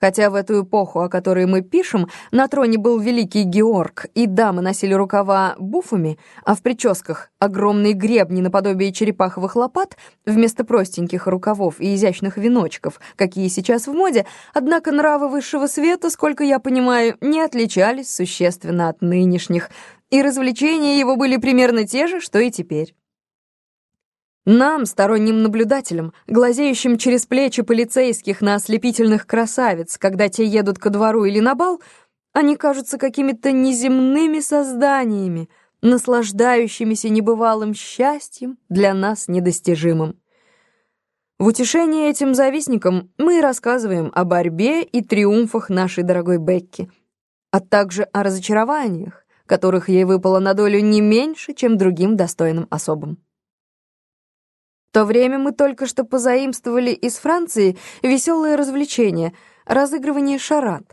Хотя в эту эпоху, о которой мы пишем, на троне был великий Георг, и дамы носили рукава буфами, а в прическах огромные гребни наподобие черепаховых лопат вместо простеньких рукавов и изящных веночков, какие сейчас в моде, однако нравы высшего света, сколько я понимаю, не отличались существенно от нынешних, и развлечения его были примерно те же, что и теперь. Нам, сторонним наблюдателям, глазеющим через плечи полицейских на ослепительных красавиц, когда те едут ко двору или на бал, они кажутся какими-то неземными созданиями, наслаждающимися небывалым счастьем, для нас недостижимым. В утешение этим завистникам мы рассказываем о борьбе и триумфах нашей дорогой Бекки, а также о разочарованиях, которых ей выпало на долю не меньше, чем другим достойным особам то время мы только что позаимствовали из Франции веселое развлечение — разыгрывание шарат.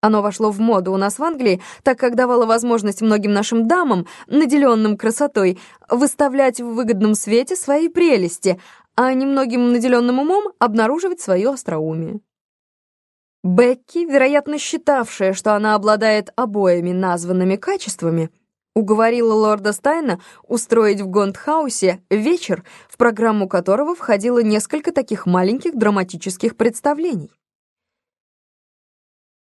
Оно вошло в моду у нас в Англии, так как давало возможность многим нашим дамам, наделенным красотой, выставлять в выгодном свете свои прелести, а немногим наделенным умом обнаруживать свое остроумие. Бекки, вероятно считавшая, что она обладает обоими названными качествами, уговорила лорда Стайна устроить в Гондхаусе вечер, в программу которого входило несколько таких маленьких драматических представлений.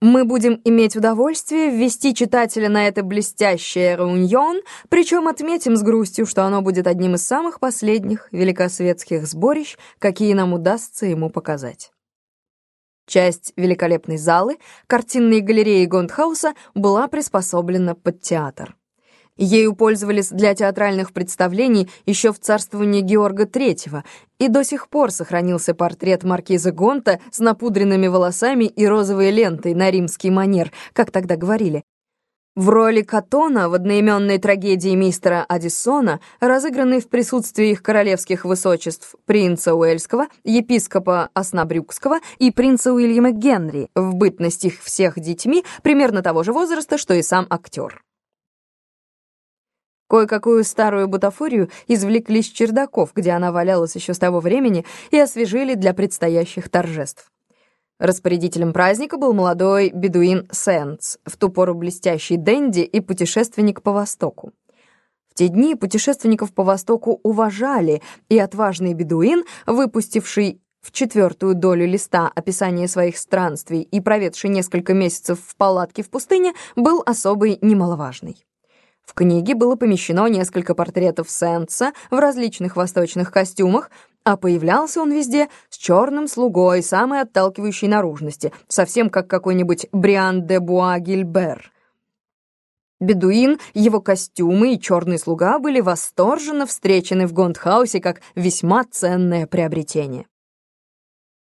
Мы будем иметь удовольствие ввести читателя на это блестящее réunion, причем отметим с грустью, что оно будет одним из самых последних великосветских сборищ, какие нам удастся ему показать. Часть великолепной залы, картинной галереи Гонт-хауса, была приспособлена под театр. Ею пользовались для театральных представлений еще в царствовании Георга III, и до сих пор сохранился портрет маркиза Гонта с напудренными волосами и розовой лентой на римский манер, как тогда говорили. В роли Катона в одноименной трагедии мистера Аддисона, разыгранной в присутствии их королевских высочеств принца Уэльского, епископа Оснабрюкского и принца Уильяма Генри, в бытность их всех детьми примерно того же возраста, что и сам актер. Кое-какую старую бутафорию извлекли с чердаков, где она валялась еще с того времени, и освежили для предстоящих торжеств. Распорядителем праздника был молодой бедуин Сенс, в ту пору блестящий денди и путешественник по Востоку. В те дни путешественников по Востоку уважали, и отважный бедуин, выпустивший в четвертую долю листа описание своих странствий и проведший несколько месяцев в палатке в пустыне, был особый немаловажный. В книге было помещено несколько портретов Сенса в различных восточных костюмах, а появлялся он везде с черным слугой самой отталкивающей наружности, совсем как какой-нибудь Бриан де Буа Гильбер. Бедуин, его костюмы и черный слуга были восторженно встречены в Гондхаусе как весьма ценное приобретение.